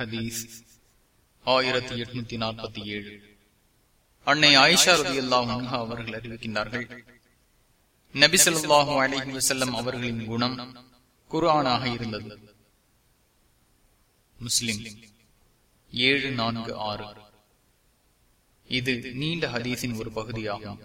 ஹதீஸ் ஆயிரத்தி எட்நூத்தி நாற்பத்தி ஏழு. அன்னை ஆயிஷா ரதி அல்லாஹ் அவர்கள் அறிவிக்கின்றார்கள் நபிசல்லாஹு அலஹி வசல்லம் அவர்களின் குணம் குரானாக இருந்தது. முஸ்லிம் ஏழு நான்கு ஆறு. இது நீண்ட ஹதீஸின் ஒரு பகுதியாகும்.